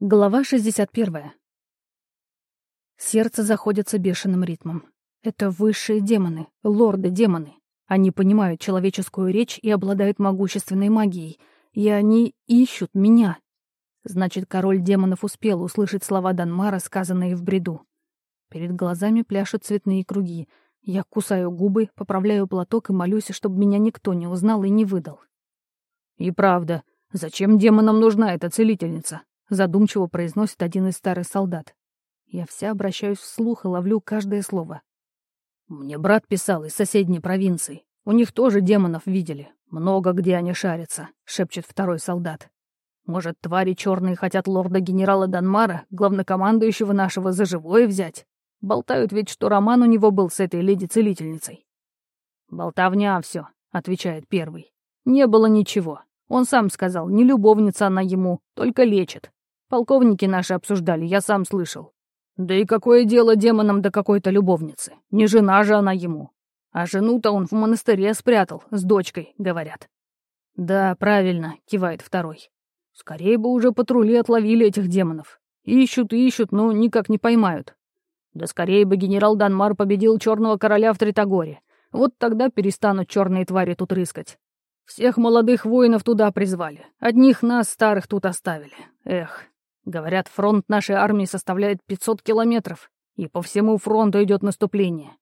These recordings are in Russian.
Глава 61. Сердце заходится бешеным ритмом. Это высшие демоны, лорды-демоны. Они понимают человеческую речь и обладают могущественной магией. И они ищут меня. Значит, король демонов успел услышать слова Данмара, сказанные в бреду. Перед глазами пляшут цветные круги. Я кусаю губы, поправляю платок и молюсь, чтобы меня никто не узнал и не выдал. «И правда, зачем демонам нужна эта целительница?» Задумчиво произносит один из старых солдат. Я вся обращаюсь вслух и ловлю каждое слово. Мне брат писал из соседней провинции. У них тоже демонов видели. Много где они шарятся, шепчет второй солдат. Может, твари черные хотят лорда-генерала Данмара, главнокомандующего нашего, за живое взять? Болтают ведь, что роман у него был с этой леди-целительницей. «Болтовня все», — отвечает первый. «Не было ничего. Он сам сказал, не любовница она ему, только лечит. Полковники наши обсуждали, я сам слышал. Да и какое дело демонам до какой-то любовницы? Не жена же она ему. А жену-то он в монастыре спрятал, с дочкой, говорят. Да, правильно, кивает второй. Скорее бы уже патрули отловили этих демонов. Ищут ищут, но никак не поймают. Да скорее бы генерал Данмар победил черного короля в Тритогоре. Вот тогда перестанут черные твари тут рыскать. Всех молодых воинов туда призвали. Одних нас, старых, тут оставили. Эх, Говорят, фронт нашей армии составляет 500 километров, и по всему фронту идет наступление.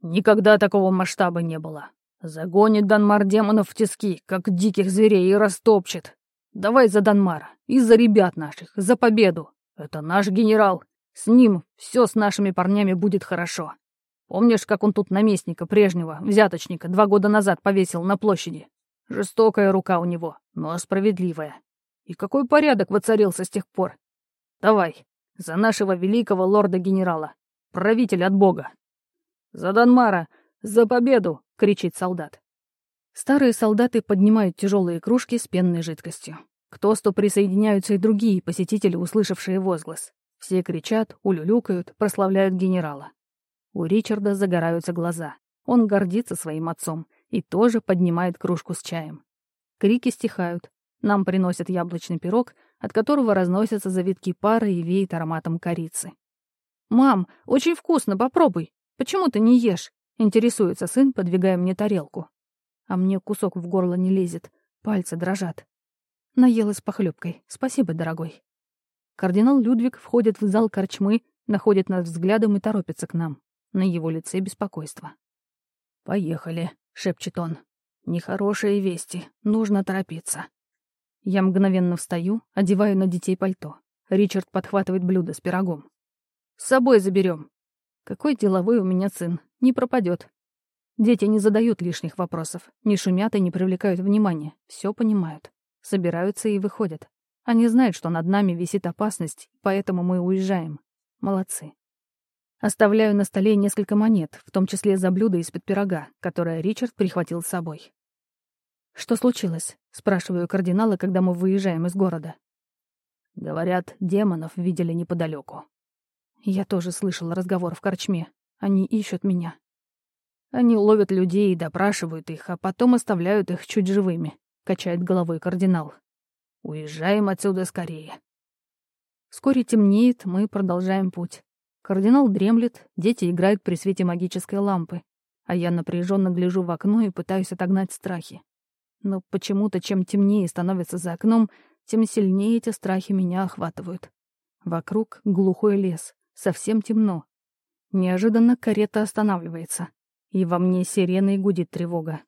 Никогда такого масштаба не было. Загонит Данмар демонов в тиски, как диких зверей, и растопчет. Давай за Данмара, и за ребят наших, за победу. Это наш генерал. С ним все с нашими парнями будет хорошо. Помнишь, как он тут наместника прежнего, взяточника, два года назад повесил на площади? Жестокая рука у него, но справедливая. И какой порядок воцарился с тех пор? Давай, за нашего великого лорда-генерала, правитель от бога. За Данмара, за победу, кричит солдат. Старые солдаты поднимают тяжелые кружки с пенной жидкостью. К тосту присоединяются и другие посетители, услышавшие возглас. Все кричат, улюлюкают, прославляют генерала. У Ричарда загораются глаза. Он гордится своим отцом и тоже поднимает кружку с чаем. Крики стихают. Нам приносят яблочный пирог, от которого разносятся завитки пара и веет ароматом корицы. «Мам, очень вкусно, попробуй. Почему ты не ешь?» — интересуется сын, подвигая мне тарелку. А мне кусок в горло не лезет, пальцы дрожат. Наелась похлебкой. Спасибо, дорогой. Кардинал Людвиг входит в зал корчмы, находит нас взглядом и торопится к нам. На его лице беспокойство. «Поехали», — шепчет он. «Нехорошие вести. Нужно торопиться». Я мгновенно встаю, одеваю на детей пальто. Ричард подхватывает блюдо с пирогом. «С собой заберем. Какой деловой у меня сын. Не пропадет. Дети не задают лишних вопросов, не шумят и не привлекают внимания. Все понимают. Собираются и выходят. Они знают, что над нами висит опасность, поэтому мы уезжаем. Молодцы. Оставляю на столе несколько монет, в том числе за блюдо из-под пирога, которое Ричард прихватил с собой. «Что случилось?» — спрашиваю кардинала, когда мы выезжаем из города. Говорят, демонов видели неподалеку. Я тоже слышал разговор в корчме. Они ищут меня. Они ловят людей и допрашивают их, а потом оставляют их чуть живыми, качает головой кардинал. Уезжаем отсюда скорее. Вскоре темнеет, мы продолжаем путь. Кардинал дремлет, дети играют при свете магической лампы, а я напряженно гляжу в окно и пытаюсь отогнать страхи. Но почему-то чем темнее становится за окном, тем сильнее эти страхи меня охватывают. Вокруг глухой лес, совсем темно. Неожиданно карета останавливается, и во мне сиреной гудит тревога.